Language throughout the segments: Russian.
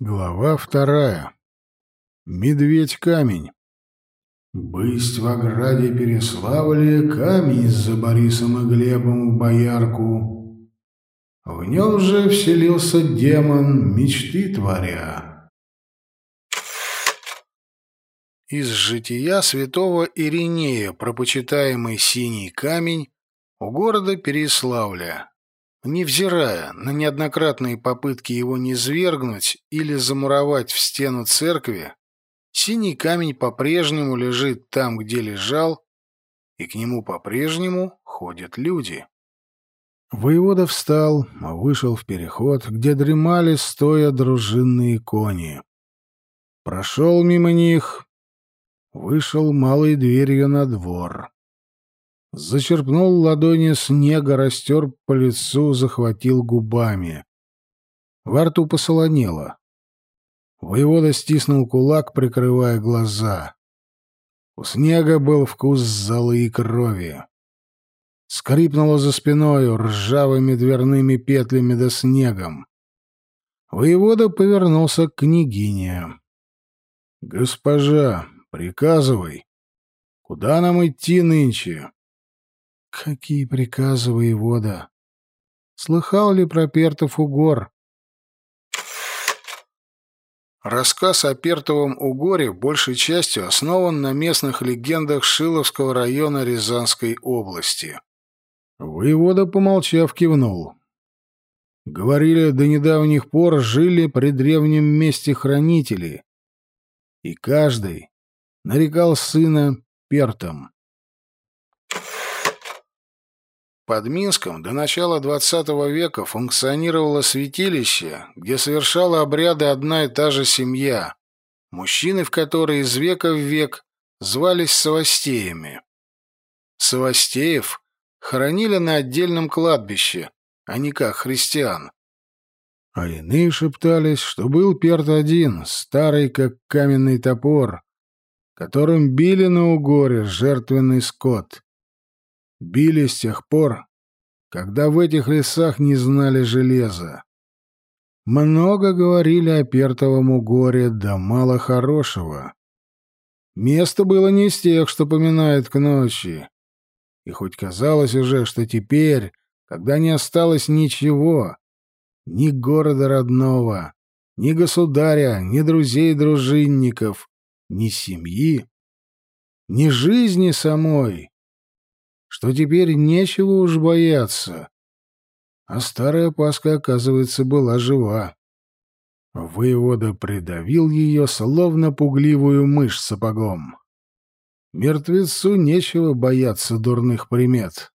Глава вторая. Медведь-камень. Бысть в ограде Переславле камень за Борисом и Глебом в боярку. В нем же вселился демон, мечты творя. Из жития святого Иринея, пропочитаемый синий камень, у города Переславля, невзирая на неоднократные попытки его низвергнуть или замуровать в стену церкви, синий камень по-прежнему лежит там, где лежал, и к нему по-прежнему ходят люди. Воевода встал, вышел в переход, где дремали стоя дружинные кони. Прошел мимо них, вышел малой дверью на двор. Зачерпнул ладони снега, растер по лицу, захватил губами. Во рту посолонело. Воевода стиснул кулак, прикрывая глаза. У снега был вкус золы и крови. Скрипнуло за спиною ржавыми дверными петлями да снегом. Воевода повернулся к княгине. — Госпожа, приказывай. Куда нам идти нынче? Какие приказы воевода? Слыхал ли про Пертов угор? Рассказ о Пертовом угоре большей частью основан на местных легендах Шиловского района Рязанской области. Воевода, помолчав, кивнул. Говорили, до недавних пор жили при древнем месте хранители, и каждый нарекал сына Пертом. Под Минском до начала XX века функционировало святилище, где совершала обряды одна и та же семья, мужчины в которой из века в век звались Савастеями. Савастеев хоронили на отдельном кладбище, а не как христиан. А иные шептались, что был Перт один, старый как каменный топор, которым били на угоре жертвенный скот били с тех пор, когда в этих лесах не знали железа. Много говорили о Пертовом горе, да мало хорошего. Место было не из тех, что поминают к ночи. И хоть казалось уже, что теперь, когда не осталось ничего, ни города родного, ни государя, ни друзей-дружинников, ни семьи, ни жизни самой, что теперь нечего уж бояться. А старая Паска, оказывается, была жива. Воевода придавил ее, словно пугливую мышь сапогом. Мертвецу нечего бояться дурных примет.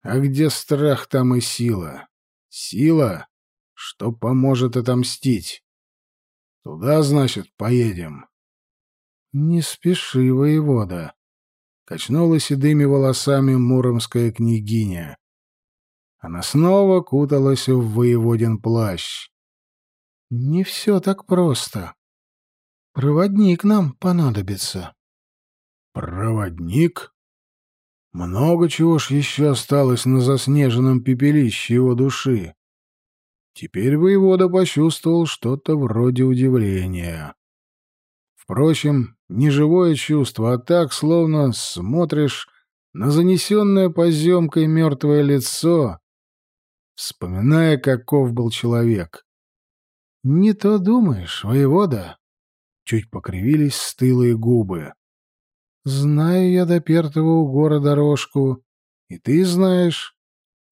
А где страх, там и сила. Сила, что поможет отомстить. Туда, значит, поедем. Не спеши, воевода качнула седыми волосами муромская княгиня. Она снова куталась в воеводин плащ. «Не все так просто. Проводник нам понадобится». «Проводник?» Много чего ж еще осталось на заснеженном пепелище его души. Теперь воевода почувствовал что-то вроде удивления. Впрочем, не живое чувство, а так, словно смотришь на занесенное поземкой мертвое лицо, вспоминая, каков был человек. «Не то думаешь, воевода?» Чуть покривились стылые губы. «Знаю я до пертого у гора дорожку, и ты знаешь,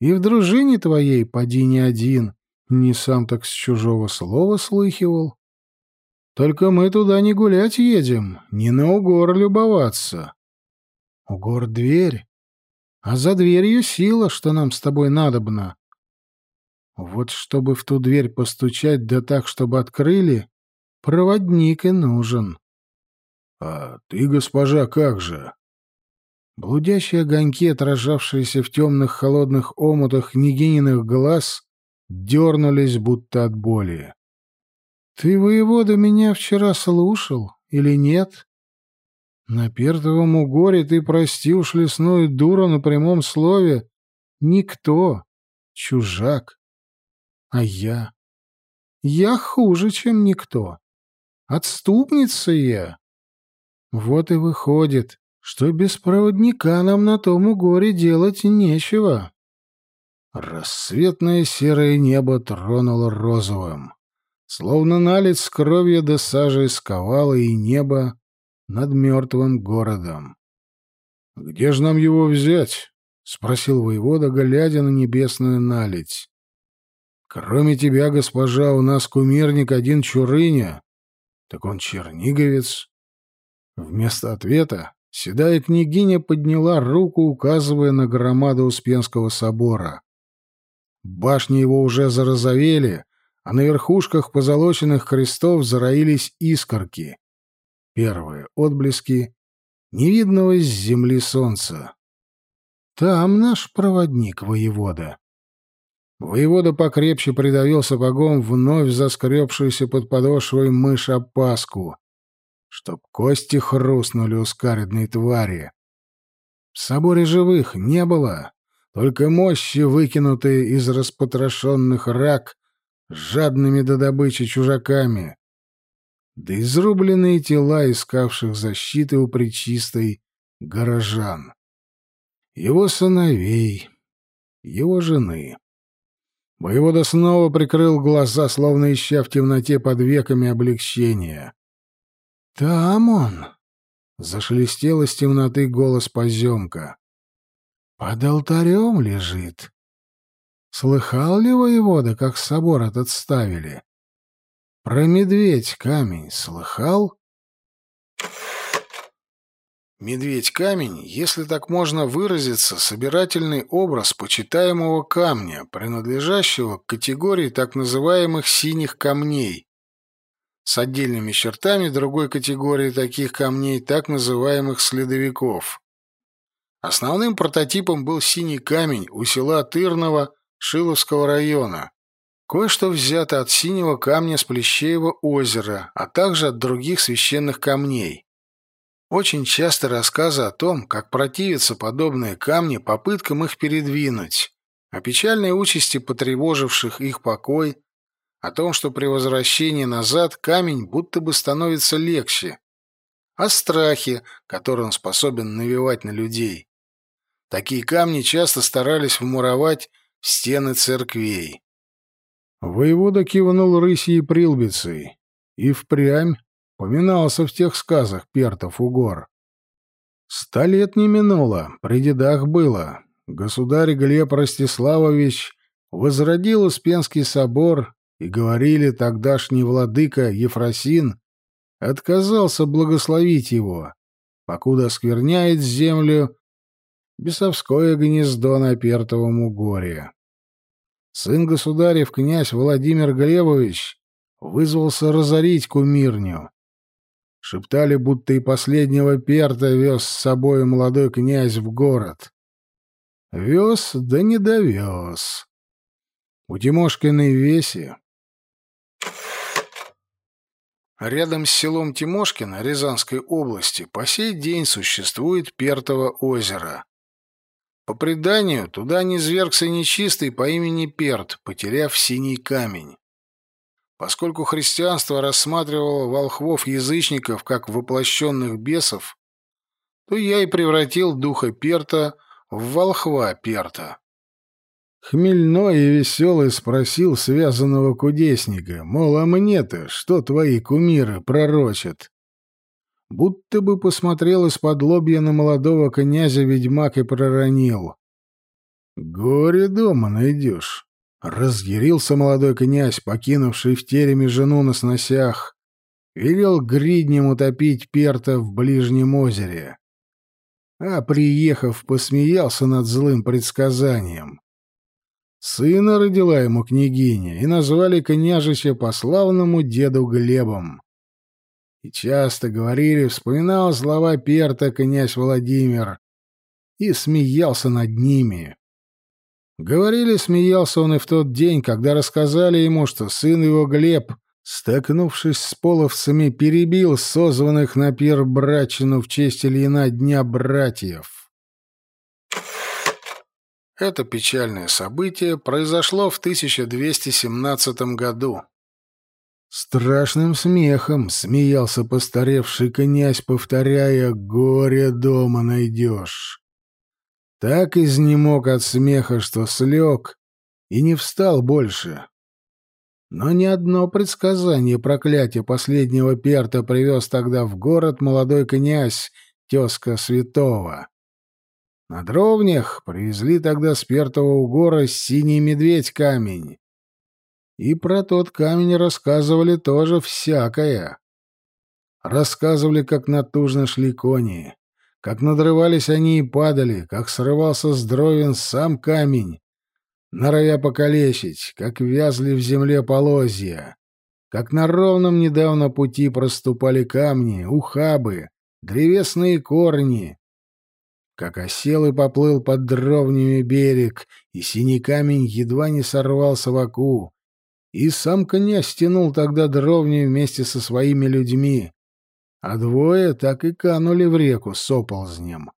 и в дружине твоей поди не один, не сам так с чужого слова слыхивал. Только мы туда не гулять едем, не на угор любоваться. Угор — дверь, а за дверью сила, что нам с тобой надобно. Вот чтобы в ту дверь постучать, да так, чтобы открыли, проводник и нужен. А ты, госпожа, как же? Блудящие огоньки, отражавшиеся в темных холодных омутах княгининых глаз, дернулись будто от боли. Ты, воевода, меня вчера слушал или нет? На Пертовом угоре ты, прости уж лесную дуру на прямом слове, никто, чужак. А я? Я хуже, чем никто. Отступница я. Вот и выходит, что без проводника нам на том угоре делать нечего. Рассветное серое небо тронуло розовым. Словно налить с кровью да сажей сковало и небо над мертвым городом. — Где же нам его взять? — спросил воевода, глядя на небесную наледь. — Кроме тебя, госпожа, у нас кумирник один Чурыня. Так он черниговец. Вместо ответа седая княгиня подняла руку, указывая на громаду Успенского собора. Башни его уже зарозовели, а на верхушках позолоченных крестов зароились искорки. Первые отблески невидного с земли солнца. Там наш проводник, воевода. Воевода покрепче придавил сапогом вновь заскребшуюся под подошвой мышь опаску, чтоб кости хрустнули у скаредной твари. В соборе живых не было, только мощи, выкинутые из распотрошенных рак жадными до добычи чужаками, да изрубленные тела искавших защиты у причистой горожан, его сыновей, его жены. Воевода снова прикрыл глаза, словно ища в темноте под веками облегчения. «Там он!» — зашелестел из темноты голос поземка. «Под алтарем лежит. Слыхал ли воевода, как собор этот ставили? Про медведь камень слыхал? Медведь-камень, если так можно выразиться, собирательный образ почитаемого камня, принадлежащего к категории так называемых «синих камней», с отдельными чертами другой категории таких камней, так называемых «следовиков». Основным прототипом был синий камень у села Тырного Шиловского района. Кое-что взято от синего камня с Плещеева озера, а также от других священных камней. Очень часто рассказы о том, как противятся подобные камни попыткам их передвинуть, о печальной участи потревоживших их покой, о том, что при возвращении назад камень будто бы становится легче, о страхе, который он способен навевать на людей. Такие камни часто старались вмуровать стены церквей. Воевода кивнул рысьей прилбицей и впрямь поминался в тех сказах Пертов у гор. Ста лет не минуло, при дедах было. Государь Глеб Ростиславович возродил Успенский собор, и говорили тогдашний владыка Ефросин отказался благословить его, покуда оскверняет землю бесовское гнездо на Пертовом угоре. Сын государев, князь Владимир Глебович, вызвался разорить кумирню. Шептали, будто и последнего перта вез с собой молодой князь в город. Вез, да не довез. У Тимошкиной веси Рядом с селом Тимошкино Рязанской области по сей день существует Пертово озеро. По преданию, туда низвергся нечистый по имени Перт, потеряв синий камень. Поскольку христианство рассматривало волхвов-язычников как воплощенных бесов, то я и превратил духа Перта в волхва Перта. Хмельной и веселый спросил связанного кудесника, мол, а мне-то что твои кумиры пророчат? Будто бы посмотрел из-под лобья на молодого князя ведьмак и проронил. «Горе дома найдешь». Разъярился молодой князь, покинувший в тереме жену на сносях. Велел гриднем утопить перта в ближнем озере. А, приехав, посмеялся над злым предсказанием. Сына родила ему княгиня, и назвали княжича по славному деду Глебом. И часто говорили, вспоминал слова Перта князь Владимир и смеялся над ними. Говорили, смеялся он и в тот день, когда рассказали ему, что сын его Глеб, столкнувшись с половцами, перебил созванных на пир братчину в честь Ильина Дня братьев. Это печальное событие произошло в 1217 году. Страшным смехом смеялся постаревший князь, повторяя «Горе дома найдешь». Так изнемог от смеха, что слег и не встал больше. Но ни одно предсказание проклятия последнего перта привез тогда в город молодой князь, тезка святого. На дровнях привезли тогда с пертого угора синий медведь камень. И про тот камень рассказывали тоже всякое. Рассказывали, как натужно шли кони, как надрывались они и падали, как срывался с дровен сам камень, норовя покалечить, как вязли в земле полозья, как на ровном недавно пути проступали камни, ухабы, древесные корни, как осел и поплыл под дровнями берег, и синий камень едва не сорвался в оку, и сам князь тянул тогда дровни вместе со своими людьми, а двое так и канули в реку с оползнем.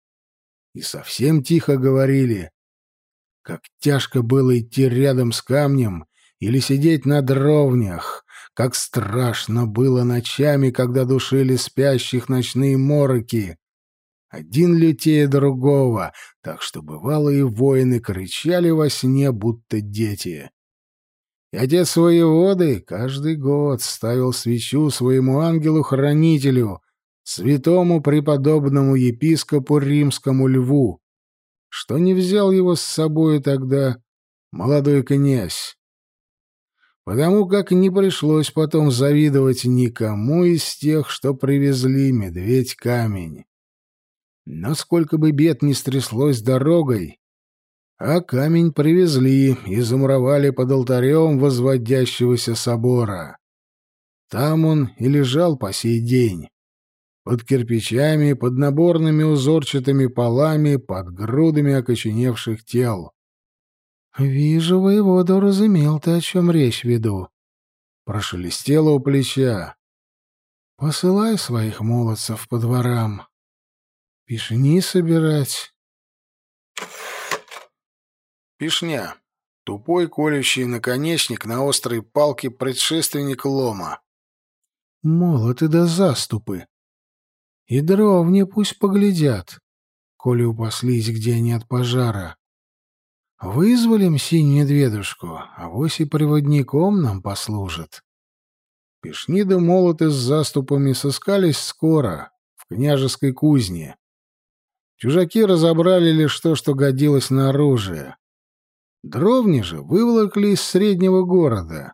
И совсем тихо говорили, как тяжко было идти рядом с камнем или сидеть на дровнях, как страшно было ночами, когда душили спящих ночные мороки. Один лютее другого, так что бывало и воины кричали во сне, будто дети. И отец воеводы каждый год ставил свечу своему ангелу-хранителю, святому преподобному епископу римскому льву, что не взял его с собой тогда молодой князь. Потому как не пришлось потом завидовать никому из тех, что привезли медведь-камень. Но сколько бы бед ни стряслось дорогой, а камень привезли и замуровали под алтарем возводящегося собора. Там он и лежал по сей день под кирпичами, под наборными узорчатыми полами, под грудами окоченевших тел. — Вижу, воевода разумел ты, о чем речь веду. Прошелестело у плеча. — Посылай своих молодцев по дворам. Пишни собирать. Пишня. Тупой колющий наконечник на острой палке предшественник лома. Молоты да заступы. И дровни пусть поглядят, коли упаслись где они от пожара. Вызволим синюю медведушку, а вось и проводником нам послужит. Пешни да молоты с заступами сыскались скоро, в княжеской кузне. Чужаки разобрали лишь то, что годилось на оружие. Дровни же выволокли из среднего города.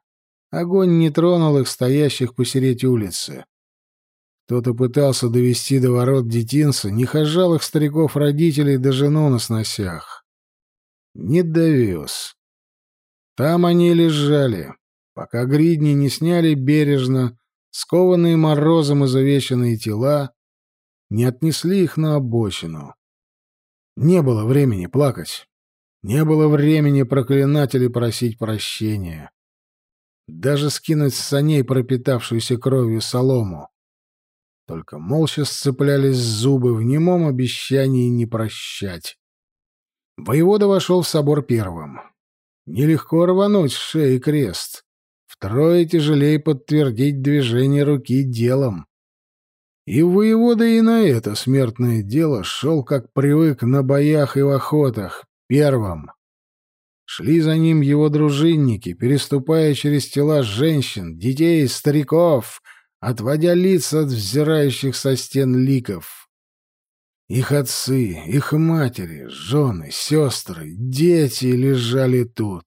Огонь не тронул их, стоящих посередь улицы. Кто-то пытался довести до ворот детинца нехожалых стариков-родителей до жену на сносях. Не довез. Там они лежали, пока гридни не сняли бережно, скованные морозом изувеченные тела, не отнесли их на обочину. Не было времени плакать. Не было времени проклинать или просить прощения. Даже скинуть с саней пропитавшуюся кровью солому. Только молча сцеплялись зубы в немом обещании не прощать. Воевода вошел в собор первым. Нелегко рвануть с шеи крест. Втрое тяжелее подтвердить движение руки делом. И воевода и на это смертное дело шел, как привык на боях и в охотах, первым. Шли за ним его дружинники, переступая через тела женщин, детей, стариков — отводя лица от взирающих со стен ликов. Их отцы, их матери, жены, сестры, дети лежали тут.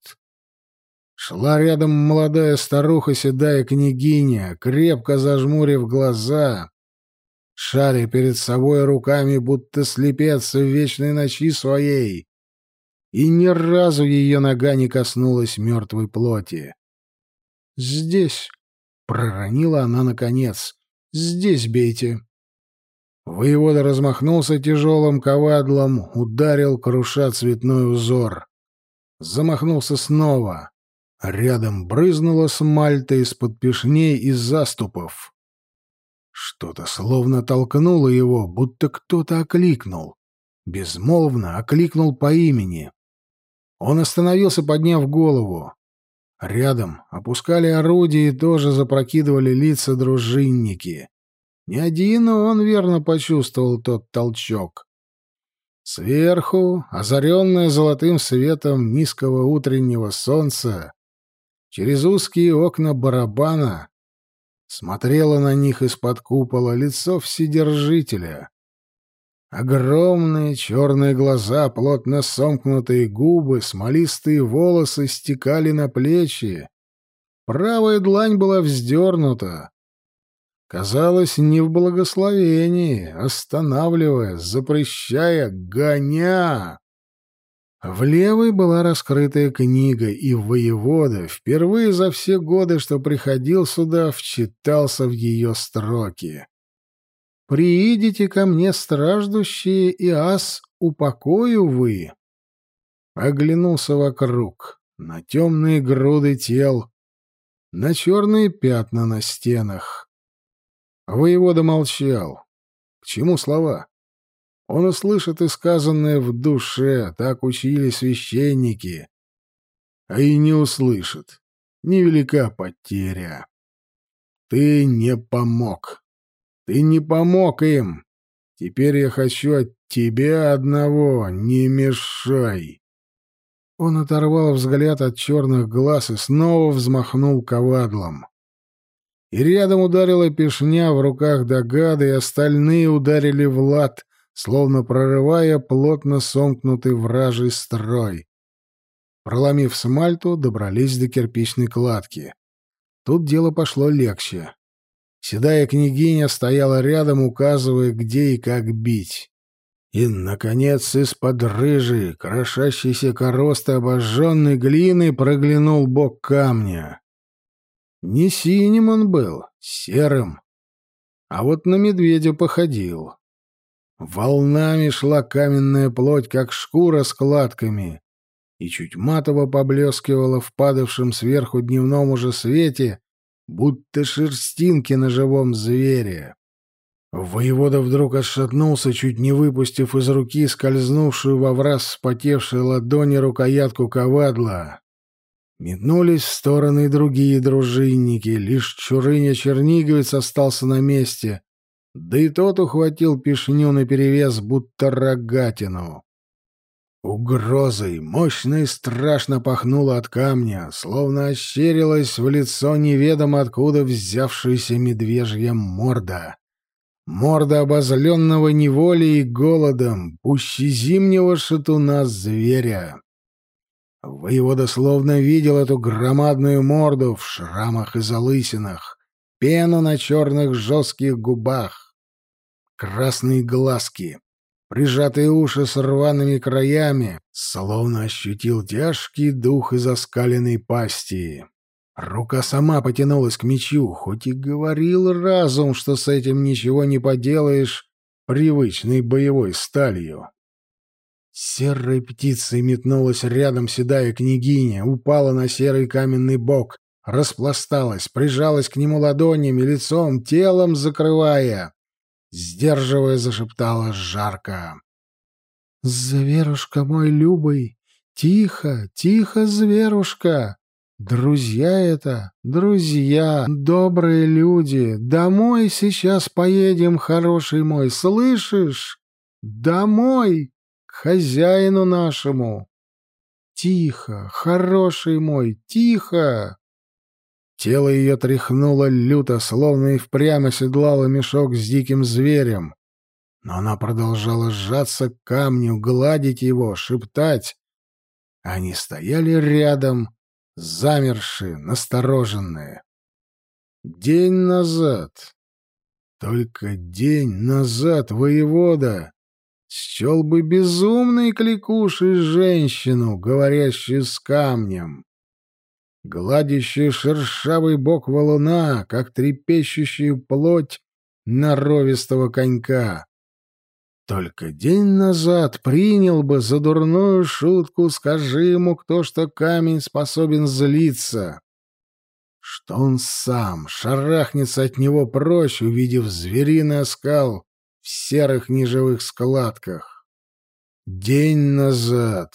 Шла рядом молодая старуха, седая княгиня, крепко зажмурив глаза, шаря перед собой руками, будто слепец в вечной ночи своей, и ни разу ее нога не коснулась мертвой плоти. Здесь, Проронила она наконец. «Здесь бейте». Воевода размахнулся тяжелым ковадлом, ударил, круша цветной узор. Замахнулся снова. Рядом брызнула смальта из-под пешней и заступов. Что-то словно толкнуло его, будто кто-то окликнул. Безмолвно окликнул по имени. Он остановился, подняв голову. Рядом опускали орудия и тоже запрокидывали лица дружинники. Не один он верно почувствовал тот толчок. Сверху, озаренная золотым светом низкого утреннего солнца, через узкие окна барабана, смотрело на них из-под купола лицо Вседержителя. Огромные черные глаза, плотно сомкнутые губы, смолистые волосы стекали на плечи. Правая длань была вздернута, казалось, не в благословении, останавливая, запрещая, гоня. В левой была раскрытая книга, и воевода впервые за все годы, что приходил сюда, вчитался в ее строки. «Приидите ко мне, страждущие, и ас упокою вы». Оглянулся вокруг, на темные груды тел, на черные пятна на стенах. Воевода молчал. К чему слова? Он услышит и сказанное в душе, так учили священники. А и не услышит. Невелика потеря. Ты не помог. Ты не помог им. Теперь я хочу от тебя одного. Не мешай. Он оторвал взгляд от черных глаз и снова взмахнул ковадлом и рядом ударила пешня в руках Дагада, и остальные ударили в лад, словно прорывая плотно сомкнутый вражий строй. Проломив смальту, добрались до кирпичной кладки. Тут дело пошло легче. Седая княгиня стояла рядом, указывая, где и как бить. И, наконец, из-под рыжей, крошащейся коросты обожженной глины проглянул бок камня. Не синим он был, серым. А вот на медведя походил. Волнами шла каменная плоть, как шкура с кладками, и чуть матово поблескивала в падавшем сверху дневном уже свете, будто шерстинки на живом звере. Воевода вдруг отшатнулся, чуть не выпустив из руки скользнувшую во враз вспотевшей ладони рукоятку ковадла. Метнулись в стороны другие дружинники, лишь Чурыня Черниговец остался на месте, да и тот ухватил пешню наперевес, будто рогатину. Угрозой мощно и страшно пахнуло от камня, словно ощерилась в лицо неведомо откуда взявшаяся медвежья морда. Морда обозленного неволей и голодом, пуще зимнего шатуна зверя. Воевода словно видел эту громадную морду в шрамах и залысинах, пену на черных жестких губах, красные глазки, прижатые уши с рваными краями, словно ощутил тяжкий дух из оскаленной пасти. Рука сама потянулась к мечу, хоть и говорил разум, что с этим ничего не поделаешь привычной боевой сталью. Серой птицей метнулась рядом седая княгиня, упала на серый каменный бок, распласталась, прижалась к нему ладонями, лицом, телом закрывая. Сдерживая, зашептала жарко. «Зверушка мой любый! Тихо, тихо, зверушка! Друзья это, друзья, добрые люди! Домой сейчас поедем, хороший мой, слышишь? Домой!» хозяину нашему. Тихо, хороший мой, тихо. Тело ее тряхнуло люто, словно и впрямь оседлало мешок с диким зверем. Но она продолжала сжаться к камню, гладить его, шептать. Они стояли рядом, замершие, настороженные. День назад, только день назад воевода счел бы безумной кликушей женщину, говорящую с камнем, гладящую шершавый бок валуна, как трепещущую плоть норовистого конька. Только день назад принял бы за дурную шутку, скажи ему кто, что камень способен злиться. Что он сам шарахнется от него прочь, увидев звериный оскал в серых неживых складках. День назад.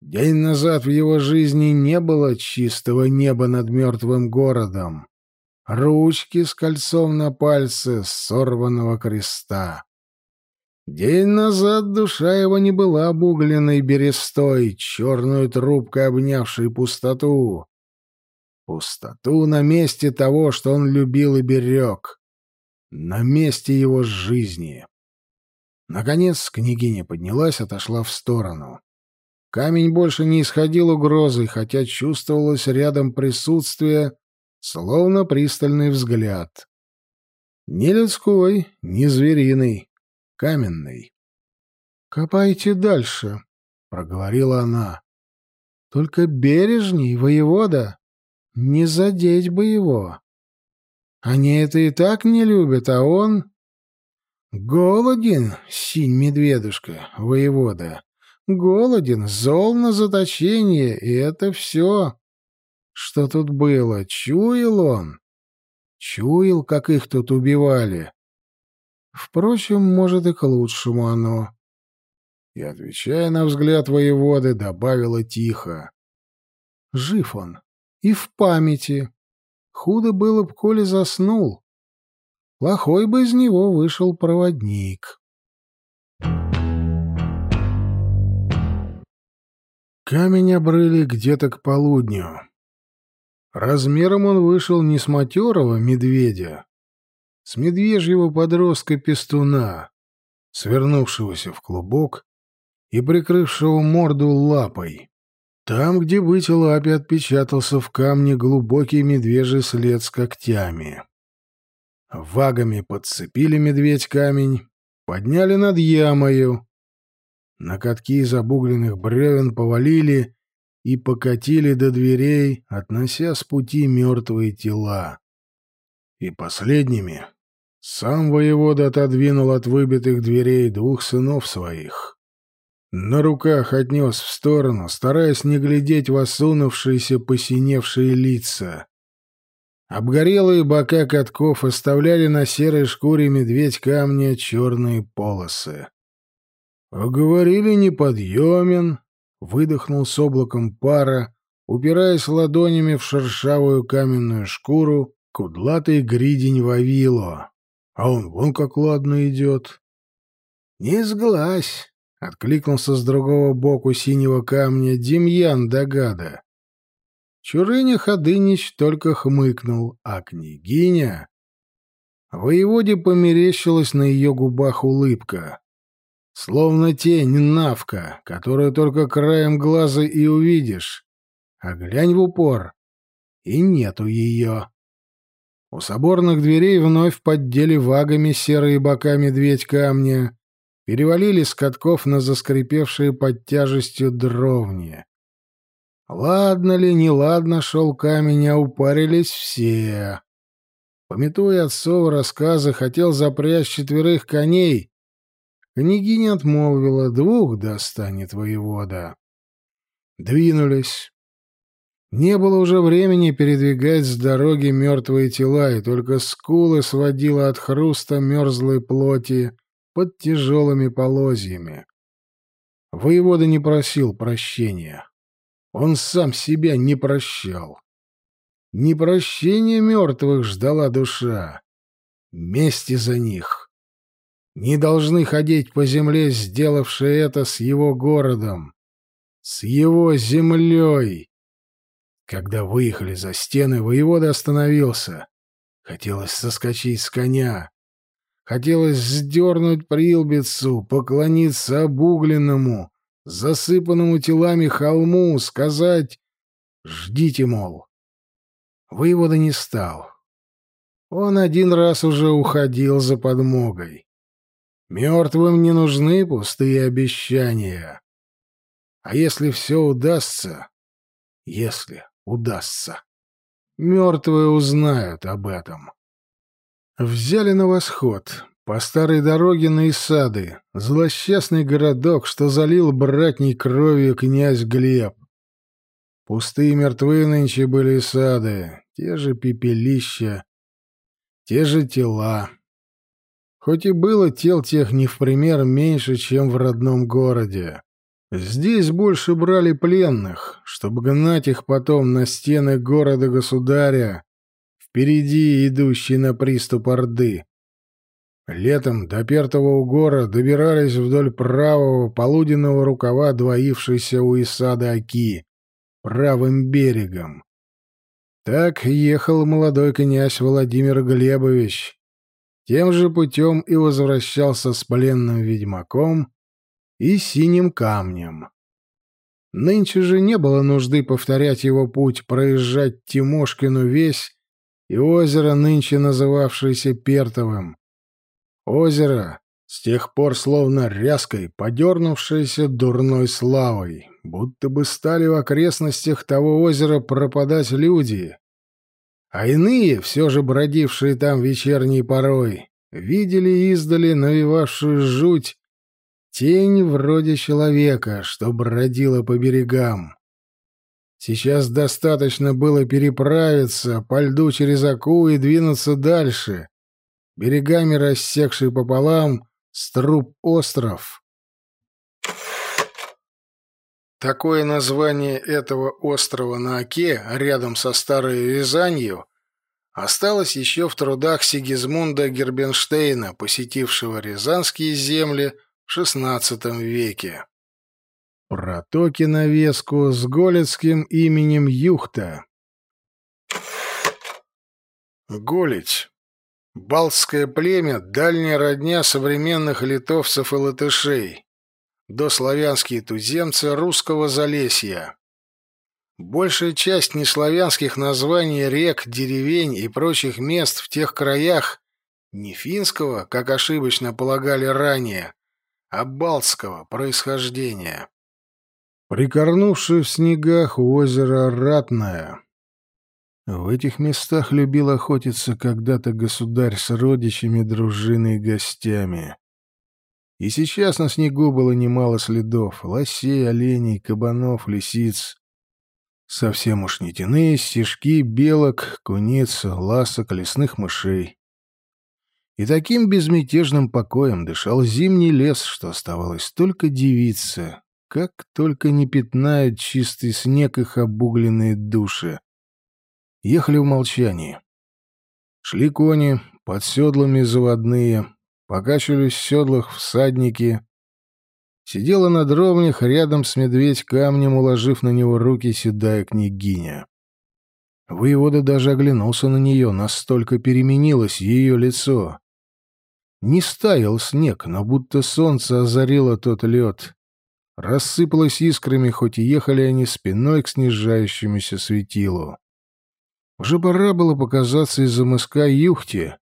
День назад в его жизни не было чистого неба над мертвым городом. Ручки с кольцом на пальце сорванного креста. День назад душа его не была обугленной берестой, черную трубкой обнявшей пустоту. Пустоту на месте того, что он любил и берег. На месте его жизни. Наконец княгиня поднялась, отошла в сторону. Камень больше не исходил угрозой, хотя чувствовалось рядом присутствие, словно пристальный взгляд. Не людской, не звериный, каменный. «Копайте дальше», — проговорила она. «Только бережней, воевода, не задеть бы его. Они это и так не любят, а он...» «Голоден, синь-медведушка, воевода. Голоден, зол на заточение, и это все. Что тут было? Чуял он? Чуял, как их тут убивали. Впрочем, может, и к лучшему оно. И, отвечая на взгляд воеводы, добавила тихо. Жив он. И в памяти. Худо было б, коли заснул. Плохой бы из него вышел проводник. Камень обрыли где-то к полудню. Размером он вышел не с матерого медведя, с медвежьего подростка-пестуна, свернувшегося в клубок и прикрывшего морду лапой. Там, где быть лапе, отпечатался в камне глубокий медвежий след с когтями. Вагами подцепили медведь камень, подняли над ямою, на катки из обугленных бревен повалили и покатили до дверей, относя с пути мертвые тела. И последними сам воевода отодвинул от выбитых дверей двух сынов своих. На руках отнес в сторону, стараясь не глядеть в осунувшиеся посиневшие лица. Обгорелые бока катков оставляли на серой шкуре медведь камня черные полосы. «А говорили, неподъемен», — выдохнул с облаком пара, упираясь ладонями в шершавую каменную шкуру, кудлатый гридень Вавило. А он вон как ладно идет. «Не сглазь!» — откликнулся с другого боку синего камня Демьян Дагада. Чурыня Ходынич только хмыкнул, а княгиня... Воеводе померещилась на ее губах улыбка. Словно тень навка, которую только краем глаза и увидишь. А глянь в упор, и нету ее. У соборных дверей вновь поддели вагами серые бока медведь камня, перевалили с катков на заскрипевшие под тяжестью дровни. Ладно ли, неладно шел камень, а упарились все. Пометуя отцова рассказы, хотел запрячь четверых коней, Княгиня отмолвила, двух достанет воевода. Двинулись. Не было уже времени передвигать с дороги мертвые тела, и только скулы сводила от хруста мерзлой плоти под тяжелыми полозьями. Воевода не просил прощения. Он сам себя не прощал. Не прощения мертвых ждала душа. Мести за них не должны ходить по земле, сделавшие это с его городом, с его землей. Когда выехали за стены, воевода остановился. Хотелось соскочить с коня. Хотелось сдернуть прилбицу, поклониться обугленному, засыпанному телами холму, сказать «Ждите, мол». Воевода не стал. Он один раз уже уходил за подмогой. Мертвым не нужны пустые обещания. А если все удастся, если удастся, мертвые узнают об этом. Взяли на восход, по старой дороге на Исады, злосчастный городок, что залил братней кровью князь Глеб. Пустые мертвые нынче были Исады, те же пепелища, те же тела. Хоть и было тел тех не в пример меньше, чем в родном городе. Здесь больше брали пленных, чтобы гнать их потом на стены города-государя, впереди идущей на приступ Орды. Летом до Пертого угора добирались вдоль правого полуденного рукава двоившейся у Исада Аки, правым берегом. Так ехал молодой князь Владимир Глебович. Тем же путем и возвращался с пленным ведьмаком и синим камнем. Нынче же не было нужды повторять его путь, проезжать Тимошкину весь и озеро, нынче называвшееся Пертовым. Озеро, с тех пор словно ряской, подернувшееся дурной славой, будто бы стали в окрестностях того озера пропадать люди. А иные, все же бродившие там вечерней порой, видели издали навевавшую жуть тень вроде человека, что бродила по берегам. Сейчас достаточно было переправиться по льду через Аку и двинуться дальше, берегами рассекший пополам Струп остров. Такое название этого острова на Оке, рядом со Старой Рязанью, осталось еще в трудах Сигизмунда Гербенштейна, посетившего рязанские земли в XVI веке. Протоки на Веску с голецким именем Юхта. Голич Балтское племя — дальняя родня современных литовцев и латышей, дославянские туземцы русского Залесья. Большая часть неславянских названий рек, деревень и прочих мест в тех краях не финского, как ошибочно полагали ранее, а балтского происхождения. Прикорнувшее в снегах озеро Ратное, в этих местах любил охотиться когда-то государь с родичами, дружиной и гостями. И сейчас на снегу было немало следов — лосей, оленей, кабанов, лисиц. Совсем уж нетяные стежки белок, куниц, ласок, лесных мышей. И таким безмятежным покоем дышал зимний лес, что оставалось только дивиться, как только не пятнают чистый снег их обугленные души. Ехали в молчании. Шли кони, под седлами заводные, покачивались в седлах всадники. Сидела на дровнях рядом с медведь камнем, уложив на него руки седая княгиня. Воевода даже оглянулся на нее, настолько переменилось ее лицо. Не стаял снег, но будто солнце озарило тот лед. Рассыпалось искрами, хоть и ехали они спиной к снижающемуся светилу. Уже пора было показаться из-за мыска юхти.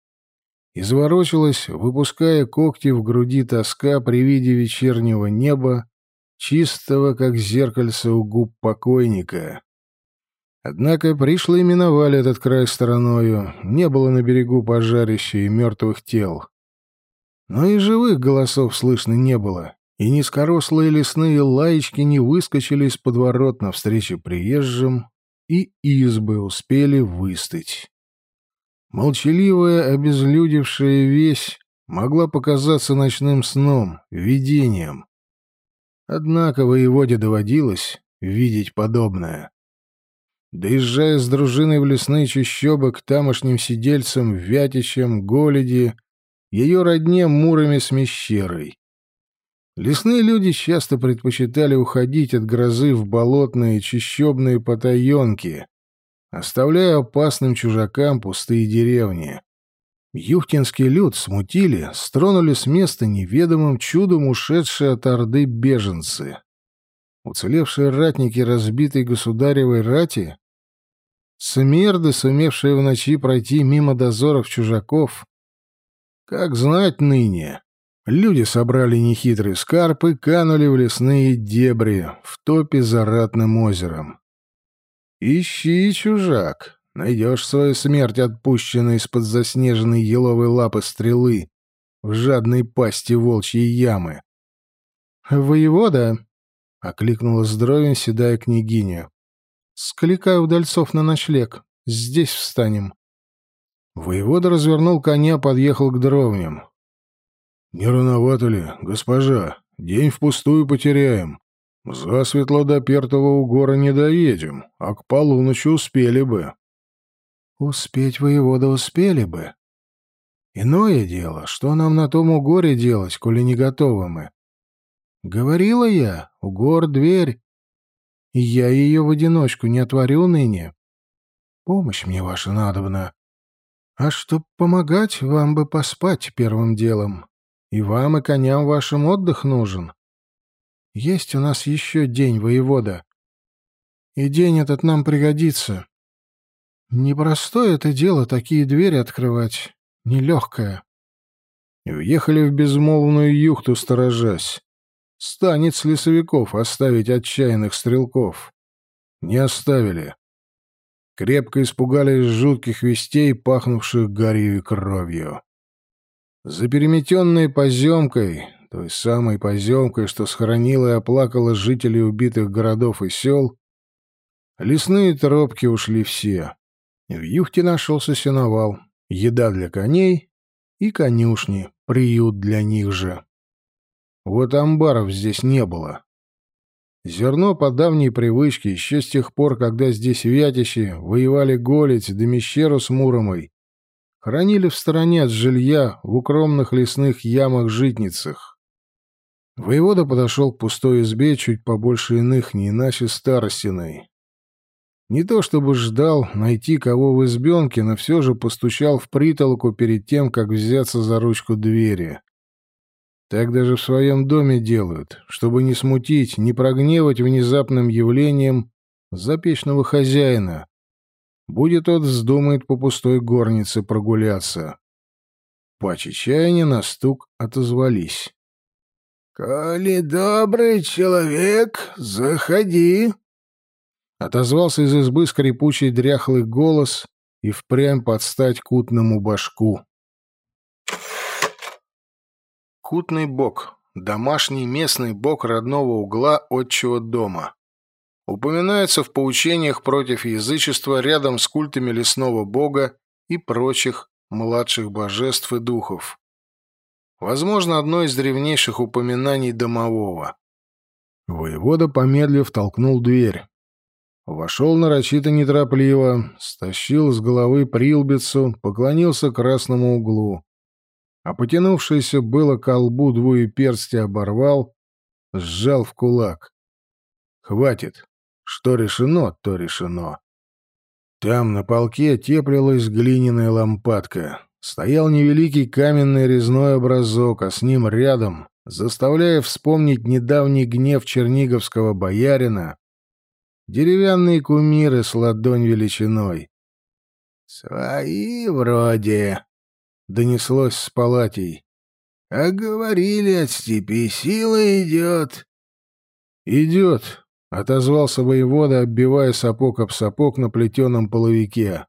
Изворочилась, выпуская когти в груди тоска при виде вечернего неба, чистого, как зеркальце у губ покойника. Однако пришло именовали этот край стороною, не было на берегу пожарища и мертвых тел. Но и живых голосов слышно не было, и низкорослые лесные лаечки не выскочили из подворот навстречу приезжим, и избы успели выстыть. Молчаливая, обезлюдевшая весь могла показаться ночным сном, видением. Однако воеводе доводилось видеть подобное. Доезжая с дружиной в лесные чащобы к тамошним сидельцам Вятичам, Голеди, ее родне Муроме с Мещерой. Лесные люди часто предпочитали уходить от грозы в болотные чащобные потаенки, оставляя опасным чужакам пустые деревни. Юхтинский люд смутили, стронули с места неведомым чудом ушедшие от Орды беженцы. Уцелевшие ратники разбитой государевой рати? Смерды, сумевшие в ночи пройти мимо дозоров чужаков? Как знать ныне? Люди собрали нехитрый скарб и канули в лесные дебри, в топе за ратным озером. Ищи, чужак, найдешь свою смерть, отпущенную из-под заснеженной еловой лапы стрелы в жадной пасти волчьей ямы. «Воевода!» — окликнула здоровьем седая княгиня. «Скликаю удальцов на ночлег. Здесь встанем». Воевода развернул коня, подъехал к дровням. «Не рановато ли, госпожа? День впустую потеряем. Засветло до Пертового гора не доедем, а к полуночи успели бы. Успеть воевода успели бы. Иное дело, что нам на том угоре делать, коли не готовы мы. Говорила я, угор — дверь, и я ее в одиночку не отворю ныне. Помощь мне ваша надобна. А чтоб помогать, вам бы поспать первым делом. И вам, и коням вашим отдых нужен. Есть у нас еще день, воевода. И день этот нам пригодится. Непростое это дело такие двери открывать, нелегкое. Въехали в безмолвную юхту, сторожась. Станет с лесовиков оставить отчаянных стрелков. Не оставили. Крепко испугались жутких вестей, пахнувших гарью и кровью. За переметенной поземкой той самой поземкой, что схоронила и оплакала жителей убитых городов и сел, лесные тропки ушли все. В юхте нашелся сеновал, еда для коней и конюшни, приют для них же. Вот амбаров здесь не было. Зерно по давней привычке, еще с тех пор, когда здесь вятищи воевали Голец да Мещеру с Муромой, хранили в стороне от жилья в укромных лесных ямах-житницах. Воевода подошел к пустой избе чуть побольше иных, не иначе старостиной. Не то чтобы ждал найти кого в избенке, но все же постучал в притолоку перед тем, как взяться за ручку двери. Так даже в своем доме делают, чтобы не смутить, не прогневать внезапным явлением запечного хозяина. Будет тот вздумает по пустой горнице прогуляться. По чаяния на стук отозвались. «Коли добрый человек, заходи!» Отозвался из избы скрипучий дряхлый голос и впрямь подстать кутному башку. Кутный бок — домашний местный бок родного угла отчего дома. Упоминается в поучениях против язычества рядом с культами лесного бога и прочих младших божеств и духов. Возможно, одно из древнейших упоминаний домового. Воевода, помедлив, толкнул дверь. Вошел нарочито неторопливо, стащил с головы прилбицу, поклонился красному углу. А потянувшийся было колбу двуеперстия оборвал, сжал в кулак. Хватит. Что решено, то решено. Там на полке теплилась глиняная лампадка стоял невеликий каменный резной образок, а с ним рядом, заставляя вспомнить недавний гнев черниговского боярина, деревянные кумиры с ладонь величиной. «Свои вроде», — донеслось с палатей. «А говорили, от степи сила идет». «Идет», — отозвался воевода, оббивая сапог об сапог на плетеном половике.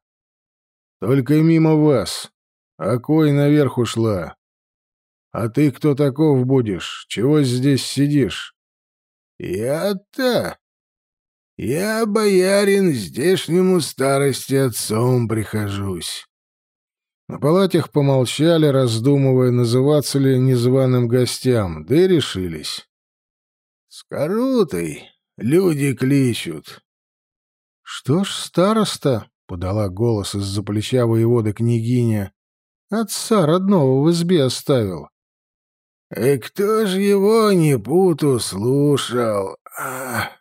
«Только мимо вас. А кой наверх ушла. А ты кто таков будешь? Чего здесь сидишь? Я-то... Я, боярин, здешнему старости отцом прихожусь. На палатях помолчали, раздумывая, называться ли незваным гостям, да и решились. С корутой люди кличут. Что ж, староста, — подала голос из-за плеча воевода княгиня, Отца родного в избе оставил. «И кто ж его не путу слушал?» а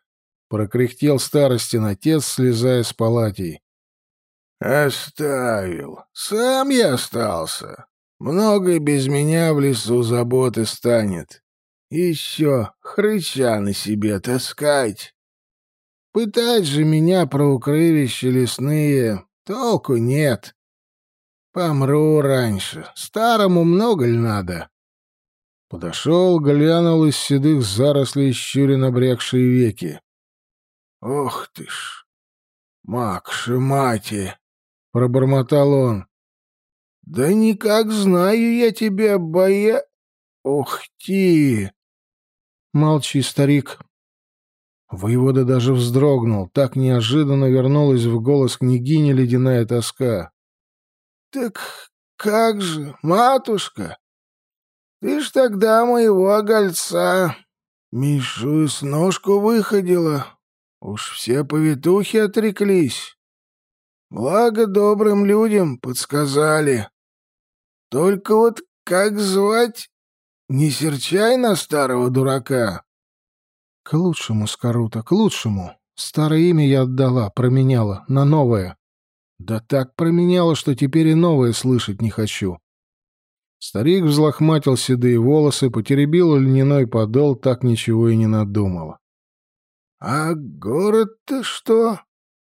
прокряхтел старостин отец, слезая с палатей. «Оставил. Сам я остался. Много без меня в лесу заботы станет. Еще хрыча на себе таскать. Пытать же меня про укрывище лесные толку нет. Помру раньше. Старому много ли надо? Подошел, глянул из седых зарослей щуря набрякшие веки. Ох ты ж! Макши мати! Пробормотал он. Да никак знаю я тебя, боя... Ох ты! Молчи, старик. Воевода даже вздрогнул. Так неожиданно вернулась в голос княгини ледяная тоска. «Так как же, матушка? Ты ж тогда моего огольца Мишу с ножку выходила. Уж все повитухи отреклись. Благо добрым людям подсказали. Только вот как звать? Не серчай на старого дурака. К лучшему, Скорута, к лучшему. Старое имя я отдала, променяла на новое. Да так променяла, что теперь и новое слышать не хочу. Старик взлохматил седые волосы, потеребил льняной подол, так ничего и не надумал. — А город-то что?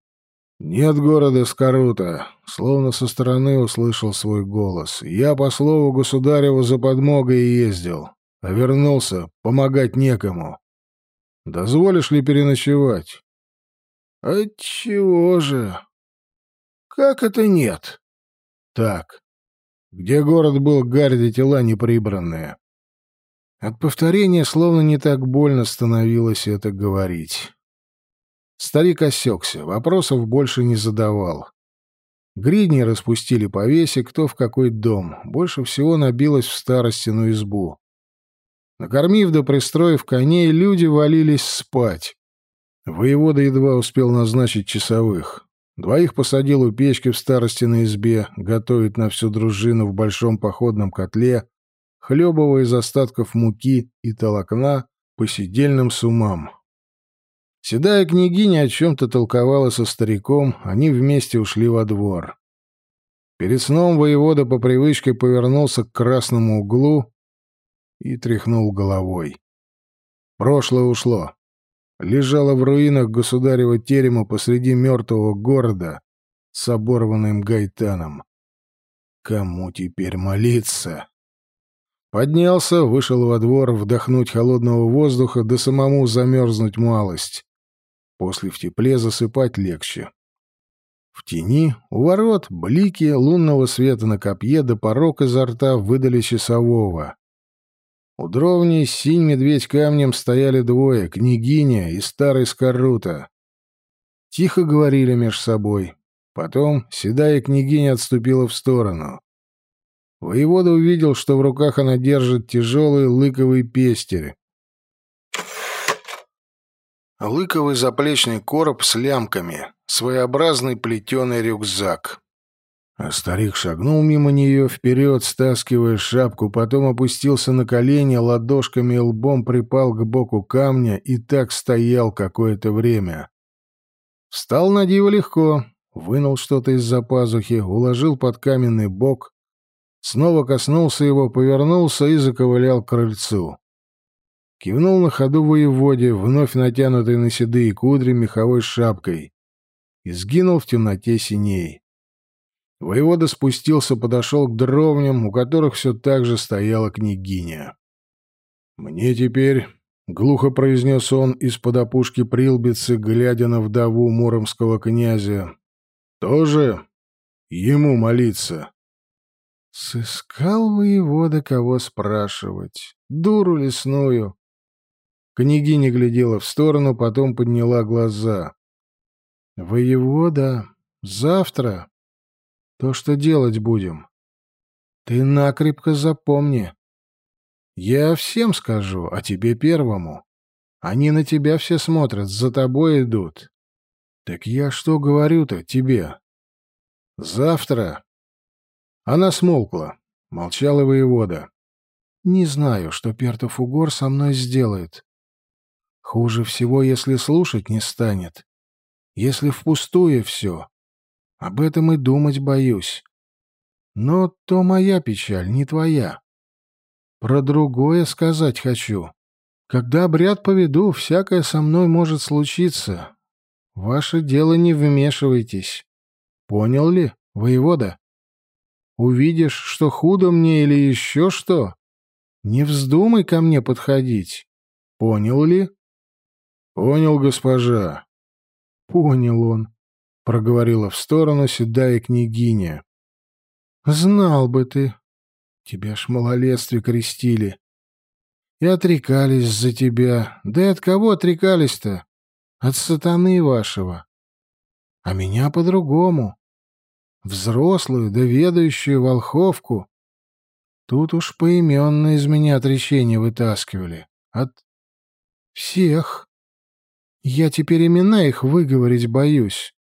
— Нет города Скорута. Словно со стороны услышал свой голос. Я по слову государева за подмогой ездил, а вернулся, помогать некому. Дозволишь ли переночевать? — Отчего же? Как это нет? — Так, где город был, гарди тела неприбранные. От повторения словно не так больно становилось это говорить. Старик осекся, вопросов больше не задавал. Гридни распустили по весе, кто в какой дом. Больше всего набилось в старостину избу. Накормив да пристроив коней, люди валились спать. Воевода едва успел назначить часовых. Двоих посадил у печки в старости на избе, готовить на всю дружину в большом походном котле, хлебывая из остатков муки и толокна по сидельным сумам. Седая княгиня о чем-то толковала со стариком, они вместе ушли во двор. Перед сном воевода по привычке повернулся к красному углу и тряхнул головой. Прошлое ушло лежала в руинах государева терема посреди мертвого города с оборванным гайтаном. Кому теперь молиться? Поднялся, вышел во двор вдохнуть холодного воздуха, да самому замерзнуть малость. После в тепле засыпать легче. В тени, у ворот, блики лунного света на копье да порог изо рта выдали часового. У дровней синь медведь камнем стояли двое, княгиня и старый скорута. Тихо говорили меж собой. Потом седая княгиня отступила в сторону. Воевода увидел, что в руках она держит тяжелый лыковый пестель. Лыковый заплечный короб с лямками, своеобразный плетеный рюкзак. А старик шагнул мимо нее вперед, стаскивая шапку, потом опустился на колени, ладошками и лбом припал к боку камня и так стоял какое-то время. Встал на диво легко, вынул что-то из-за пазухи, уложил под каменный бок, снова коснулся его, повернулся и заковылял к крыльцу. Кивнул на ходу воеводе, вновь натянутой на седые кудри меховой шапкой, и сгинул в темноте синей. Воевода спустился, подошел к дровням, у которых все так же стояла княгиня. «Мне теперь...» — глухо произнес он из-под опушки прилбицы, глядя на вдову муромского князя. «Тоже ему молиться?» Сыскал воевода, кого спрашивать. Дуру лесную. Княгиня глядела в сторону, потом подняла глаза. «Воевода, завтра...» То, что делать будем. Ты накрепко запомни. Я всем скажу, а тебе первому. Они на тебя все смотрят, за тобой идут. Так я что говорю-то тебе? Завтра... Она смолкла. Молчала воевода. Не знаю, что Пертов Угор со мной сделает. Хуже всего, если слушать не станет. Если впустую все. Об этом и думать боюсь. Но то моя печаль, не твоя. Про другое сказать хочу. Когда обряд поведу, всякое со мной может случиться. Ваше дело не вмешивайтесь. Понял ли, воевода? Увидишь, что худо мне или еще что, не вздумай ко мне подходить. Понял ли? Понял, госпожа. Понял он. — проговорила в сторону седая княгиня. «Знал бы ты. Тебя ж малолетстве крестили. И отрекались за тебя. Да и от кого отрекались-то? От сатаны вашего. А меня по-другому. Взрослую, доведающую волховку. Тут уж поименно из меня отречение вытаскивали. От... Всех. Я теперь имена их выговорить боюсь.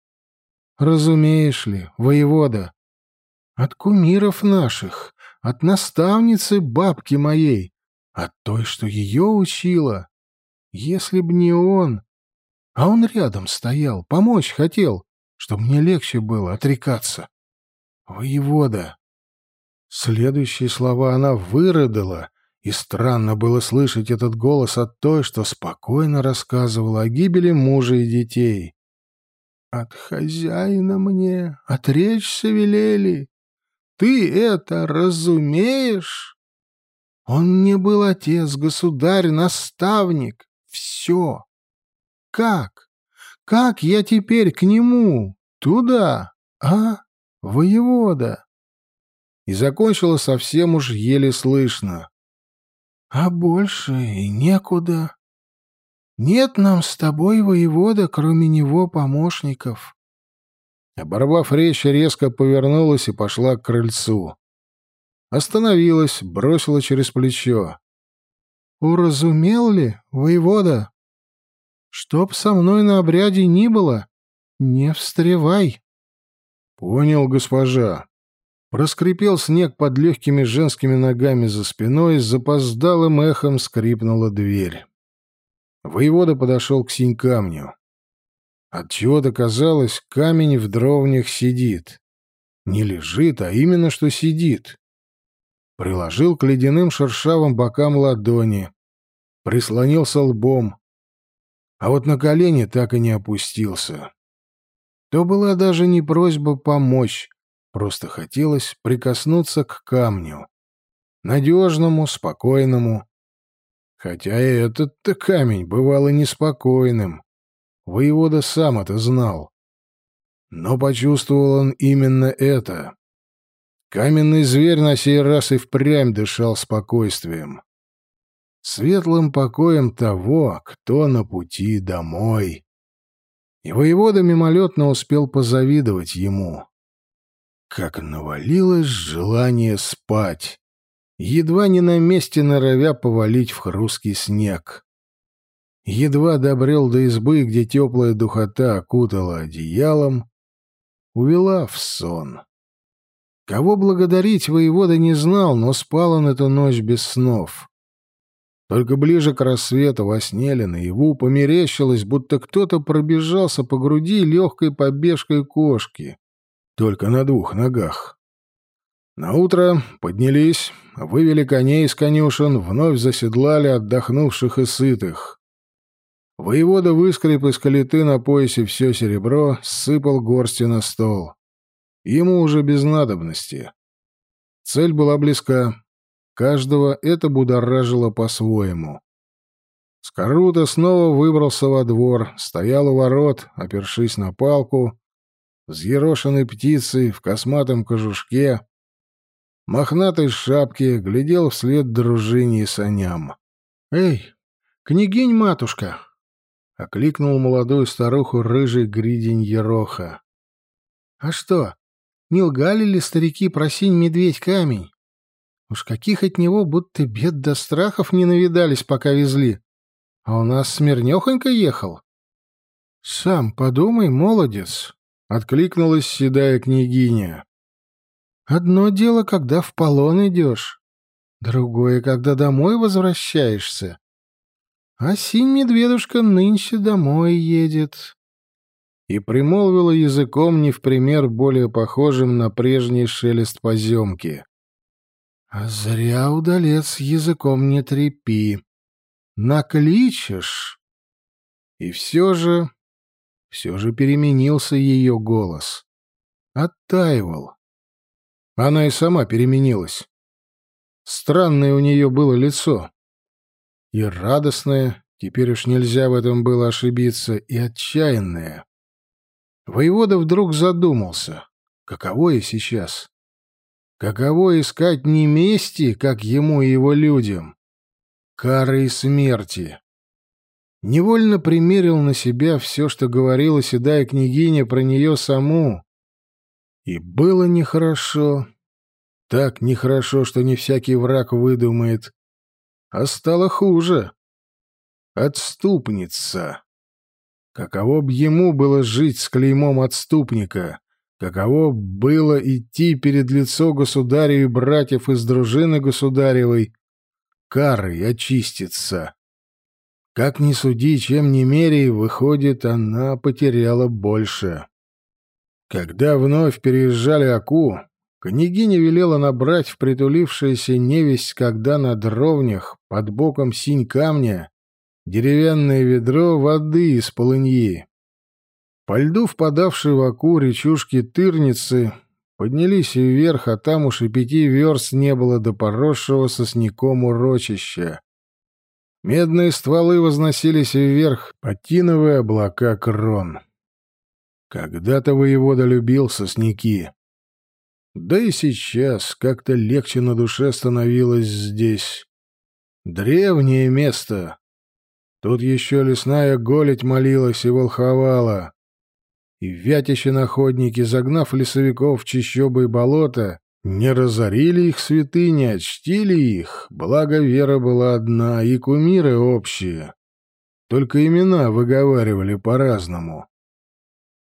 Разумеешь ли, воевода, от кумиров наших, от наставницы бабки моей, от той, что ее учила. Если б не он... А он рядом стоял, помочь хотел, чтобы мне легче было отрекаться. Воевода. Следующие слова она вырыдала, и странно было слышать этот голос от той, что спокойно рассказывала о гибели мужа и детей. «От хозяина мне отречься велели. Ты это разумеешь? Он мне был отец, государь, наставник. Все. Как? Как я теперь к нему? Туда? А? Воевода?» И закончила совсем уж еле слышно. А больше и некуда. Нет нам с тобой, воевода, кроме него помощников. Оборвав речь, резко повернулась и пошла к крыльцу. Остановилась, бросила через плечо. «Уразумел ли, воевода? Чтоб со мной на обряде ни было, не встревай». «Понял, госпожа», Проскрипел снег под легкими женскими ногами за спиной, с запоздалым эхом скрипнула дверь. Воевода подошел к синь-камню. Отчего-то казалось, камень в дровнях сидит. Не лежит, а именно что сидит. Приложил к ледяным шершавым бокам ладони. Прислонился лбом. А вот на колени так и не опустился. То была даже не просьба помочь, Просто хотелось прикоснуться к камню. Надежному, спокойному. Хотя и этот-то камень бывал и неспокойным. Воевода сам это знал. Но почувствовал он именно это. Каменный зверь на сей раз и впрямь дышал спокойствием. Светлым покоем того, кто на пути домой. И воевода мимолетно успел позавидовать ему как навалилось желание спать, едва не на месте норовя повалить в хрусткий снег. Едва добрел до избы, где теплая духота окутала одеялом, увела в сон. Кого благодарить воевода не знал, но спал он эту ночь без снов. Только ближе к рассвету во сне ли наяву померещилось, будто кто-то пробежался по груди легкой побежкой кошки только на двух ногах. На утро поднялись, вывели коней из конюшен, вновь заседлали отдохнувших и сытых. Воевода выскреб из калиты на поясе все серебро, сыпал горсти на стол. Ему уже без надобности. Цель была близка. Каждого это будоражило по-своему. Скоруто снова выбрался во двор, стоял у ворот, опершись на палку, взъерошенной птицей в косматом кожушке, мохнатой шапке, глядел вслед дружине и саням. «Эй, княгинь-матушка!» — окликнул молодую старуху рыжий гридень Ероха. «А что, не лгали ли старики про синь-медведь камень? Уж каких от него будто бед до страхов не навидались, пока везли. А у нас смирнёхонько ехал. Сам подумай, молодец, Откликнулась седая княгиня. «Одно дело, когда в полон идешь, другое, когда домой возвращаешься. А синь-медведушка нынче домой едет». И примолвила языком не в пример более похожим на прежний шелест поземки. «А зря, удалец, языком не трепи. Накличешь». И все же все же переменился ее голос. Оттаивал. Она и сама переменилась. Странное у нее было лицо. И радостное, теперь уж нельзя в этом было ошибиться, и отчаянное. Воевода вдруг задумался, каково ей сейчас? Каково искать не мести, как ему и его людям, кары и смерти? невольно примерил на себя все, что говорила седая княгиня про нее саму. И было нехорошо. Так нехорошо, что не всякий враг выдумает. А стало хуже. Отступница. Каково б ему было жить с клеймом отступника? Каково было идти перед лицо государя и братьев из дружины государевой, карой очиститься? Как ни суди, чем ни мерей, выходит, она потеряла больше. Когда вновь переезжали Аку, княгиня велела набрать в притулившееся невесть, когда на дровнях под боком синь камня деревянное ведро воды из полыньи. По льду, впадавшей в оку речушки Тырницы, поднялись вверх, а там уж и пяти верст не было до поросшего сосняком урочища. Медные стволы возносились вверх, потиновые облака крон. Когда-то воевода любил сосняки. Да и сейчас как-то легче на душе становилось здесь. Древнее место, Тут еще лесная голедь молилась и волховала. И вятище находники, загнав лесовиков в чищобы и болота, не разорили их святыни, а чтили их, благо вера была одна, и кумиры общие. Только имена выговаривали по-разному.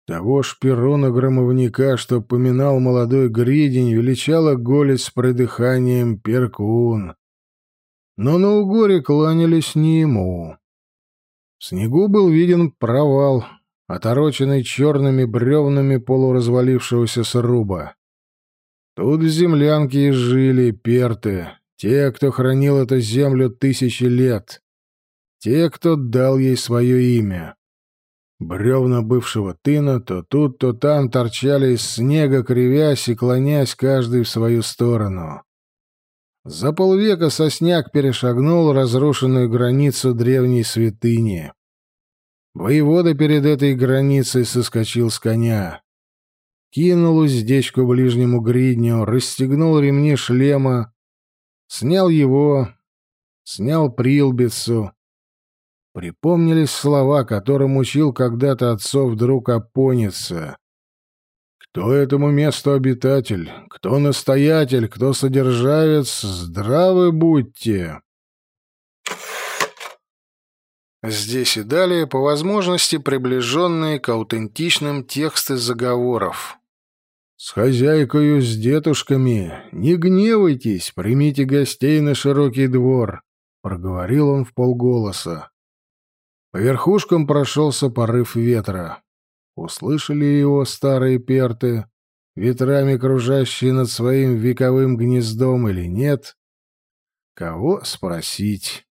Того ж перуна громовника, что поминал молодой гридень, величала голец с придыханием перкун. Но на угоре кланялись не ему. В снегу был виден провал, отороченный черными бревнами полуразвалившегося сруба. Тут в землянке и жили перты, те, кто хранил эту землю тысячи лет, те, кто дал ей свое имя. Бревна бывшего тына то тут, то там торчали из снега, кривясь и клонясь каждый в свою сторону. За полвека сосняк перешагнул разрушенную границу древней святыни. Воевода перед этой границей соскочил с коня. Кинул уздечку ближнему гридню, расстегнул ремни шлема, снял его, снял прилбицу. Припомнились слова, которым учил когда-то отцов друг Апоница. Кто этому месту обитатель, кто настоятель, кто содержавец, здравы будьте. Здесь и далее, по возможности, приближенные к аутентичным тексты заговоров. «С хозяйкою, с дедушками, не гневайтесь, примите гостей на широкий двор», — проговорил он в полголоса. По верхушкам прошелся порыв ветра. Услышали его старые перты, ветрами кружащие над своим вековым гнездом или нет? Кого спросить?